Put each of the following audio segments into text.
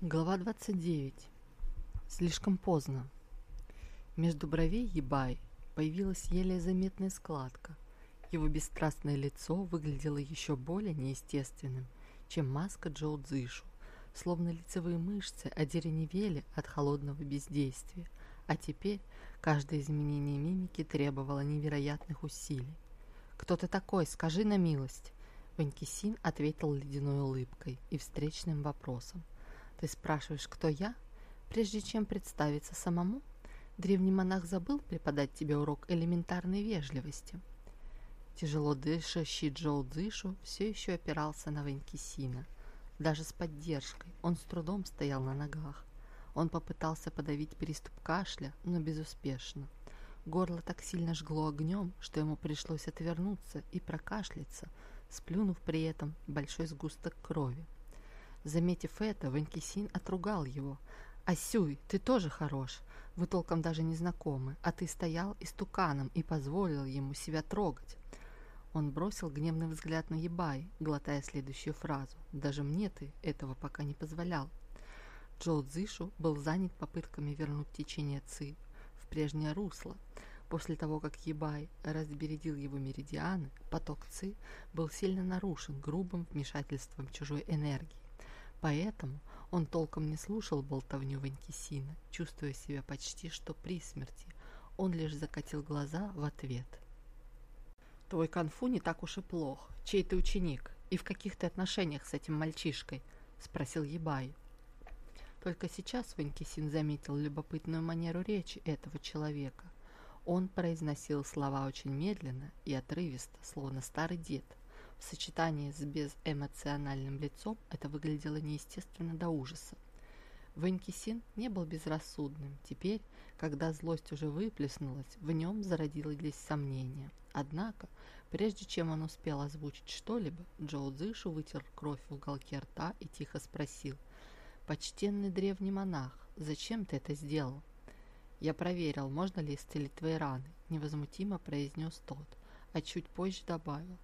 Глава 29. Слишком поздно. Между бровей Ебай появилась еле заметная складка. Его бесстрастное лицо выглядело еще более неестественным, чем маска Джоу Цзышу, словно лицевые мышцы одеревенели от холодного бездействия, а теперь каждое изменение мимики требовало невероятных усилий. «Кто ты такой? Скажи на милость!» Ванькисин ответил ледяной улыбкой и встречным вопросом – ты спрашиваешь, кто я? Прежде чем представиться самому, древний монах забыл преподать тебе урок элементарной вежливости. Тяжело дышащий Джоу Дзышу все еще опирался на Венкисина. Даже с поддержкой он с трудом стоял на ногах. Он попытался подавить приступ кашля, но безуспешно. Горло так сильно жгло огнем, что ему пришлось отвернуться и прокашляться, сплюнув при этом большой сгусток крови. Заметив это, Ванькисин отругал его. «Асюй, ты тоже хорош. Вы толком даже не знакомы, а ты стоял истуканом и позволил ему себя трогать». Он бросил гневный взгляд на Ебай, глотая следующую фразу. «Даже мне ты этого пока не позволял». Джоу Цзишу был занят попытками вернуть течение Ци в прежнее русло. После того, как Ебай разбередил его меридианы, поток Ци был сильно нарушен грубым вмешательством чужой энергии. Поэтому он толком не слушал болтовню Ванькисина, чувствуя себя почти что при смерти. Он лишь закатил глаза в ответ. «Твой конфу не так уж и плох. Чей ты ученик? И в каких ты отношениях с этим мальчишкой?» – спросил Ебай. Только сейчас Ванькисин заметил любопытную манеру речи этого человека. Он произносил слова очень медленно и отрывисто, словно старый дед – в сочетании с безэмоциональным лицом это выглядело неестественно до ужаса. Ванькисин не был безрассудным. Теперь, когда злость уже выплеснулась, в нем зародились сомнения. Однако, прежде чем он успел озвучить что-либо, Джоу Цзышу вытер кровь в уголке рта и тихо спросил. «Почтенный древний монах, зачем ты это сделал?» «Я проверил, можно ли исцелить твои раны», – невозмутимо произнес тот, а чуть позже добавил.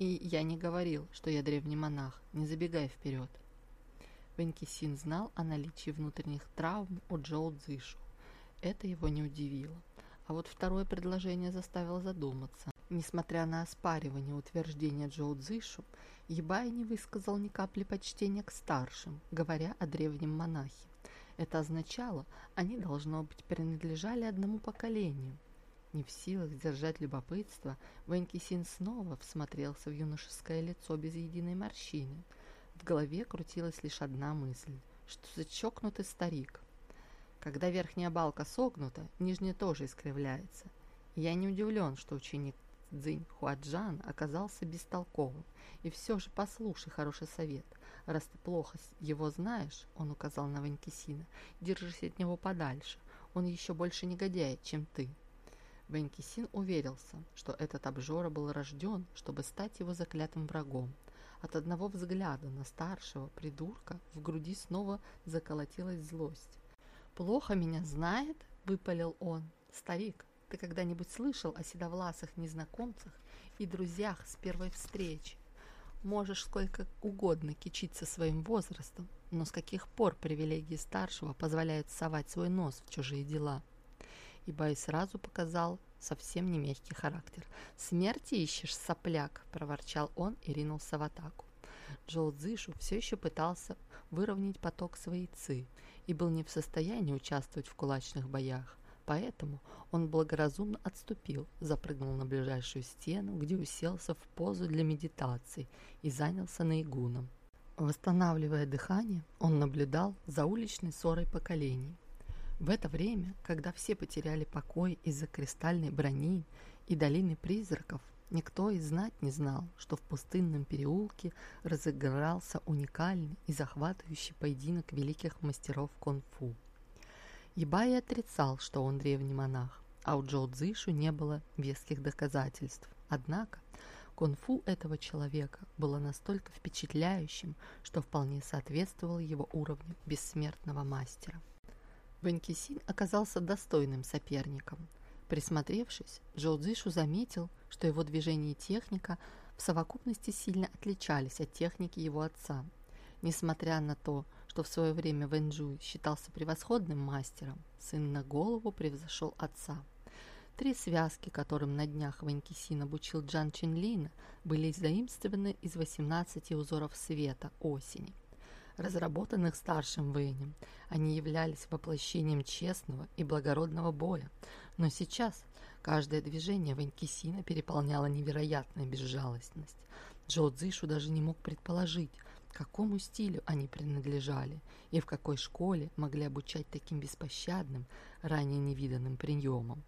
И я не говорил, что я древний монах, не забегай вперед. Венкисин знал о наличии внутренних травм у Джоу Цзишу. Это его не удивило. А вот второе предложение заставило задуматься. Несмотря на оспаривание утверждения Джоу Цзишу, Ебай не высказал ни капли почтения к старшим, говоря о древнем монахе. Это означало, они, должно быть, принадлежали одному поколению – не в силах сдержать любопытство, Ванькисин снова всмотрелся в юношеское лицо без единой морщины. В голове крутилась лишь одна мысль, что за чокнутый старик. Когда верхняя балка согнута, нижняя тоже искривляется. Я не удивлен, что ученик Цзинь Хуаджан оказался бестолковым. И все же послушай хороший совет. Раз ты плохо его знаешь, он указал на Ванькисина, держись от него подальше. Он еще больше негодяй, чем ты. Венкисин уверился, что этот обжора был рожден, чтобы стать его заклятым врагом. От одного взгляда на старшего придурка в груди снова заколотилась злость. «Плохо меня знает?» – выпалил он. «Старик, ты когда-нибудь слышал о седовласых незнакомцах и друзьях с первой встречи? Можешь сколько угодно кичиться своим возрастом, но с каких пор привилегии старшего позволяют совать свой нос в чужие дела?» И Бай сразу показал совсем не мягкий характер. «Смерти ищешь, сопляк!» – проворчал он и ринулся в атаку. Джоу Цзишу все еще пытался выровнять поток своей ци и был не в состоянии участвовать в кулачных боях. Поэтому он благоразумно отступил, запрыгнул на ближайшую стену, где уселся в позу для медитации и занялся наигуном. Восстанавливая дыхание, он наблюдал за уличной ссорой поколений. В это время, когда все потеряли покой из-за кристальной брони и долины призраков, никто и знать не знал, что в пустынном переулке разыгрался уникальный и захватывающий поединок великих мастеров кунг-фу. Ебай отрицал, что он древний монах, а у Джо Цзишу не было веских доказательств. Однако кунг-фу этого человека было настолько впечатляющим, что вполне соответствовало его уровню бессмертного мастера. Ванькисин оказался достойным соперником. Присмотревшись, Джоу Цзишу заметил, что его движения и техника в совокупности сильно отличались от техники его отца. Несмотря на то, что в свое время Вэнджуй считался превосходным мастером, сын на голову превзошел отца. Три связки, которым на днях Ванькисин обучил Джан Чинлина, были заимствованы из 18 узоров света осени. Разработанных старшим Вэнем, они являлись воплощением честного и благородного боя, но сейчас каждое движение Ванькисина переполняло невероятная безжалостность. Джо Цзишу даже не мог предположить, какому стилю они принадлежали и в какой школе могли обучать таким беспощадным, ранее невиданным приемам.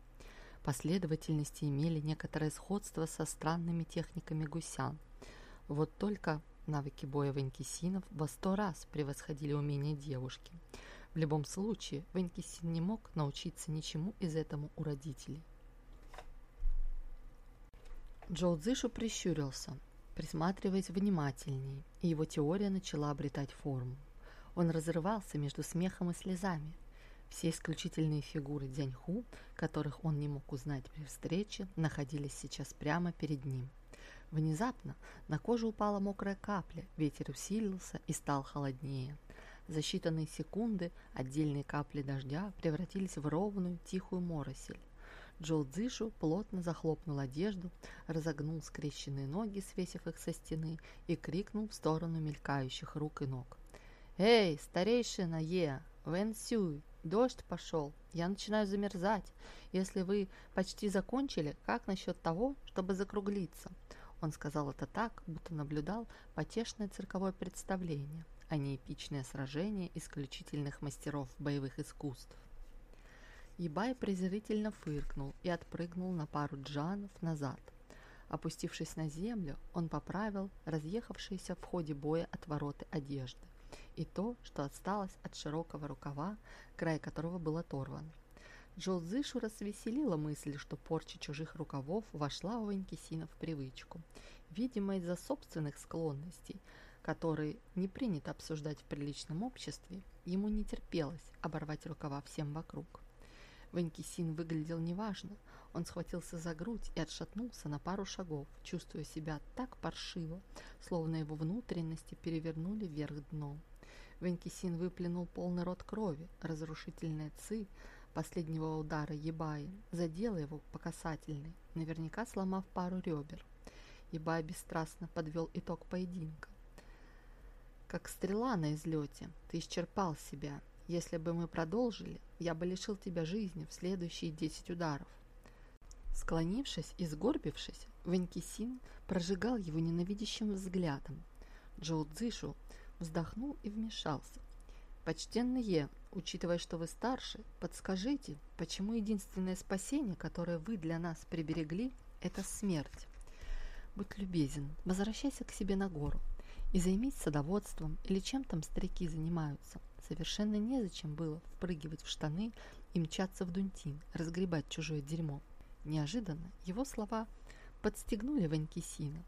Последовательности имели некоторое сходство со странными техниками гусян. Вот только навыки боя Ванькисинов во сто раз превосходили умения девушки. В любом случае, Ванькисин не мог научиться ничему из этому у родителей. Джоу Цзишу прищурился, присматриваясь внимательнее, и его теория начала обретать форму. Он разрывался между смехом и слезами. Все исключительные фигуры Дзяньху, которых он не мог узнать при встрече, находились сейчас прямо перед ним. Внезапно на кожу упала мокрая капля, ветер усилился и стал холоднее. За считанные секунды отдельные капли дождя превратились в ровную, тихую моросель. Джоу Цзишу плотно захлопнул одежду, разогнул скрещенные ноги, свесив их со стены, и крикнул в сторону мелькающих рук и ног. «Эй, старейшина Е! Вэн Сюй! Дождь пошел! Я начинаю замерзать! Если вы почти закончили, как насчет того, чтобы закруглиться?» Он сказал это так, будто наблюдал потешное цирковое представление, а не эпичное сражение исключительных мастеров боевых искусств. Ебай презрительно фыркнул и отпрыгнул на пару джанов назад. Опустившись на землю, он поправил разъехавшиеся в ходе боя отвороты одежды и то, что осталось от широкого рукава, край которого был оторван. Джо Зышу развеселила мысль, что порча чужих рукавов вошла у Ванькисина в привычку, видимо, из-за собственных склонностей, которые не принято обсуждать в приличном обществе, ему не терпелось оборвать рукава всем вокруг. Ванькисин выглядел неважно. Он схватился за грудь и отшатнулся на пару шагов, чувствуя себя так паршиво, словно его внутренности перевернули вверх дном. Ванькисин выплюнул полный рот крови. Разрушительная ци последнего удара Ебаи задела его по касательной, наверняка сломав пару ребер. Ебай бесстрастно подвел итог поединка. «Как стрела на излете, ты исчерпал себя, если бы мы продолжили, я бы лишил тебя жизни в следующие десять ударов. Склонившись и сгорбившись, Ванькисин прожигал его ненавидящим взглядом. Джоу Цзишу вздохнул и вмешался. «Почтенный Е, учитывая, что вы старше, подскажите, почему единственное спасение, которое вы для нас приберегли, это смерть? Будь любезен, возвращайся к себе на гору и займись садоводством или чем там старики занимаются. Совершенно незачем было впрыгивать в штаны и мчаться в Дунтин, разгребать чужое дерьмо. Неожиданно его слова подстегнули Ванькисина,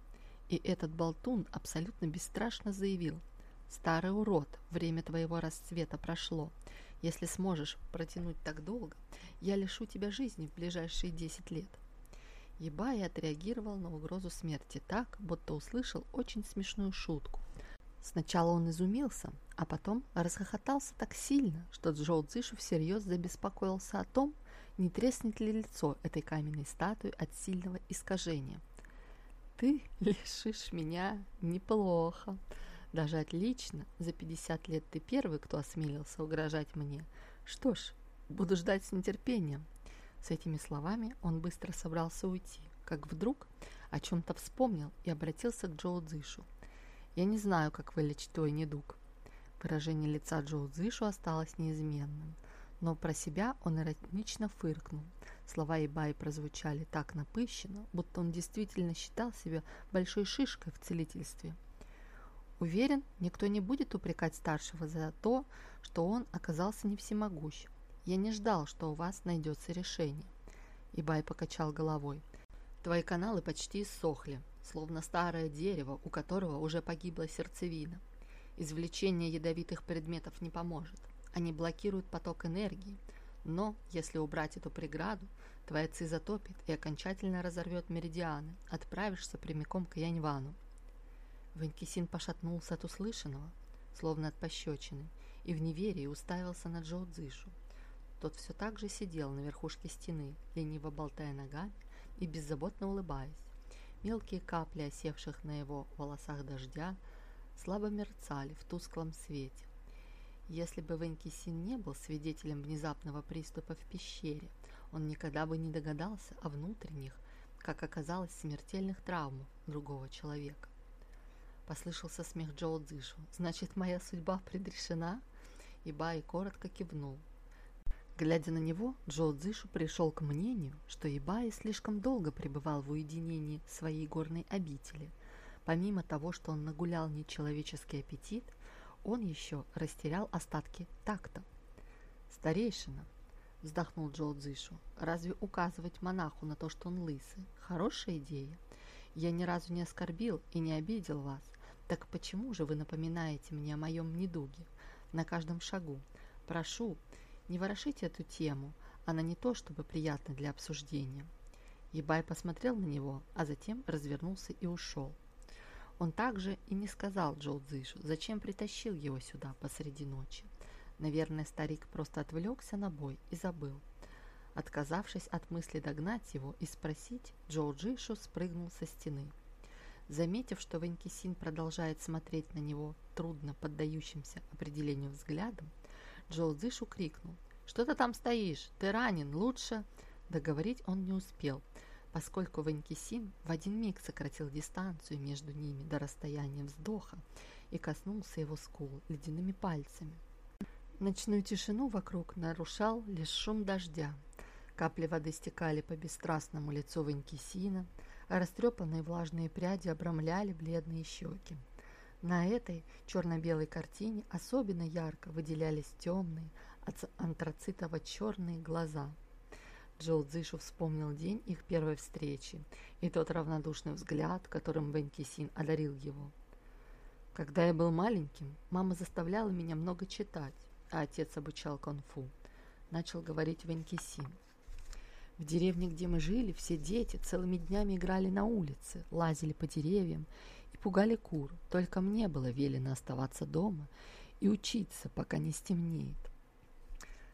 и этот болтун абсолютно бесстрашно заявил «Старый урод, время твоего расцвета прошло. Если сможешь протянуть так долго, я лишу тебя жизни в ближайшие десять лет». Ебай отреагировал на угрозу смерти так, будто услышал очень смешную шутку – Сначала он изумился, а потом расхохотался так сильно, что Джоу Цзишу всерьез забеспокоился о том, не треснет ли лицо этой каменной статуи от сильного искажения. «Ты лишишь меня неплохо. Даже отлично. За 50 лет ты первый, кто осмелился угрожать мне. Что ж, буду ждать с нетерпением». С этими словами он быстро собрался уйти, как вдруг о чем-то вспомнил и обратился к Джоу Цзишу. Я не знаю, как вылечить твой недуг. Выражение лица Джоу Цзишу осталось неизменным, но про себя он иронично фыркнул. Слова Ибаи прозвучали так напыщенно, будто он действительно считал себя большой шишкой в целительстве. Уверен, никто не будет упрекать старшего за то, что он оказался не всемогущ. Я не ждал, что у вас найдется решение. Ибай покачал головой. Твои каналы почти иссохли словно старое дерево, у которого уже погибла сердцевина. Извлечение ядовитых предметов не поможет. Они блокируют поток энергии, но если убрать эту преграду, твоя ци затопит и окончательно разорвет меридианы, отправишься прямиком к Яньвану. Ванькисин пошатнулся от услышанного, словно от пощечины, и в неверии уставился на Джоу Цзышу. Тот все так же сидел на верхушке стены, лениво болтая ногами и беззаботно улыбаясь. Мелкие капли, осевших на его волосах дождя, слабо мерцали в тусклом свете. Если бы Вэньки Син не был свидетелем внезапного приступа в пещере, он никогда бы не догадался о внутренних, как оказалось, смертельных травмах другого человека. Послышался смех Джоу Цзышу. «Значит, моя судьба предрешена?» И Бай коротко кивнул. Глядя на него, Джоу Цзышу пришел к мнению, что Ибай слишком долго пребывал в уединении своей горной обители. Помимо того, что он нагулял нечеловеческий аппетит, он еще растерял остатки такта. «Старейшина», — вздохнул Джоу Цзышу, — «разве указывать монаху на то, что он лысый, хорошая идея? Я ни разу не оскорбил и не обидел вас. Так почему же вы напоминаете мне о моем недуге на каждом шагу? Прошу, не ворошите эту тему, она не то чтобы приятна для обсуждения. Ебай посмотрел на него, а затем развернулся и ушел. Он также и не сказал Джоу Цзышу, зачем притащил его сюда посреди ночи. Наверное, старик просто отвлекся на бой и забыл. Отказавшись от мысли догнать его и спросить, Джоу Джишу спрыгнул со стены. Заметив, что Ванькисин продолжает смотреть на него трудно поддающимся определению взглядом, Джоу Цзышу крикнул. «Что ты там стоишь? Ты ранен, лучше...» Договорить он не успел, поскольку Ванькисин в один миг сократил дистанцию между ними до расстояния вздоха и коснулся его скул ледяными пальцами. Ночную тишину вокруг нарушал лишь шум дождя. Капли воды стекали по бесстрастному лицу Ванькисина, а растрепанные влажные пряди обрамляли бледные щеки. На этой черно-белой картине особенно ярко выделялись темные, антрацитово-черные глаза. Джоу Цзышу вспомнил день их первой встречи и тот равнодушный взгляд, которым Вэнь Кисин одарил его. Когда я был маленьким, мама заставляла меня много читать, а отец обучал кунг-фу. Начал говорить Вэнь Кисин. В деревне, где мы жили, все дети целыми днями играли на улице, лазили по деревьям и пугали кур. Только мне было велено оставаться дома и учиться, пока не стемнеет.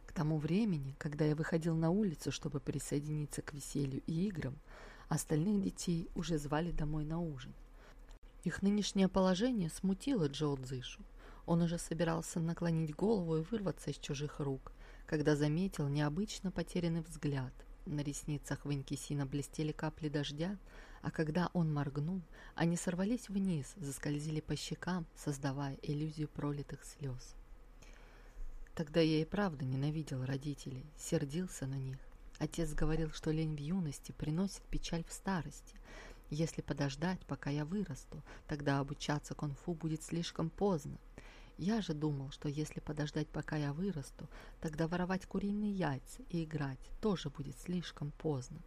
К тому времени, когда я выходил на улицу, чтобы присоединиться к веселью и играм, остальных детей уже звали домой на ужин. Их нынешнее положение смутило Джоу Цзышу. Он уже собирался наклонить голову и вырваться из чужих рук, когда заметил необычно потерянный взгляд – на ресницах Ванькисина блестели капли дождя, а когда он моргнул, они сорвались вниз, заскользили по щекам, создавая иллюзию пролитых слез. Тогда я и правда ненавидел родителей, сердился на них. Отец говорил, что лень в юности приносит печаль в старости. Если подождать, пока я вырасту, тогда обучаться кунг-фу будет слишком поздно. Я же думал, что если подождать, пока я вырасту, тогда воровать куриные яйца и играть тоже будет слишком поздно.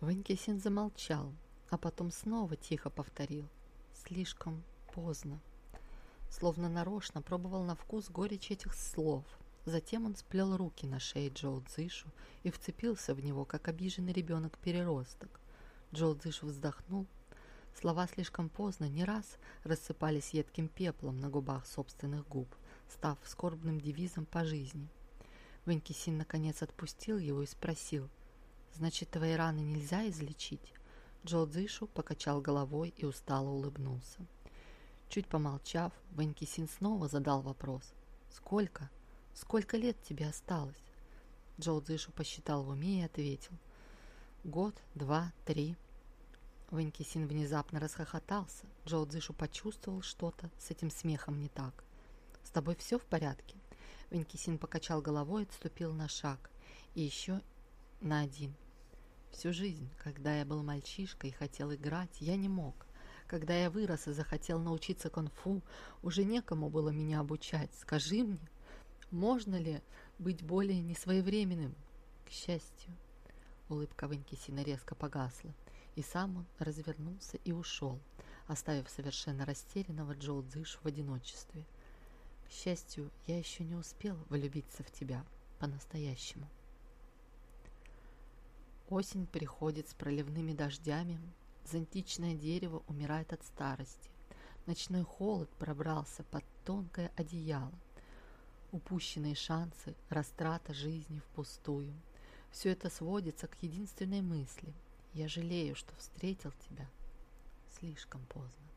Ванькисин замолчал, а потом снова тихо повторил «слишком поздно». Словно нарочно пробовал на вкус горечь этих слов. Затем он сплел руки на шее Джоу Цзышу и вцепился в него, как обиженный ребенок-переросток. Джоу Цзышу вздохнул Слова слишком поздно не раз рассыпались едким пеплом на губах собственных губ, став скорбным девизом по жизни. Ванькисин наконец отпустил его и спросил, «Значит, твои раны нельзя излечить?» Джо Цзышу покачал головой и устало улыбнулся. Чуть помолчав, Ванькисин снова задал вопрос, «Сколько? Сколько лет тебе осталось?» Джо Цзышу посчитал в уме и ответил, «Год, два, три». Ванькисин внезапно расхохотался. Джоу Цзышу почувствовал что-то с этим смехом не так. «С тобой все в порядке?» Ванькисин покачал головой и отступил на шаг. И еще на один. Всю жизнь, когда я был мальчишкой и хотел играть, я не мог. Когда я вырос и захотел научиться кунг-фу, уже некому было меня обучать. Скажи мне, можно ли быть более несвоевременным? К счастью, улыбка Ванькисина резко погасла. И сам он развернулся и ушел, оставив совершенно растерянного Джоу Цзышу в одиночестве. К счастью, я еще не успел влюбиться в тебя по-настоящему. Осень приходит с проливными дождями, зонтичное дерево умирает от старости. Ночной холод пробрался под тонкое одеяло. упущенные шансы, растрата жизни впустую. Все это сводится к единственной мысли. Я жалею, что встретил тебя слишком поздно.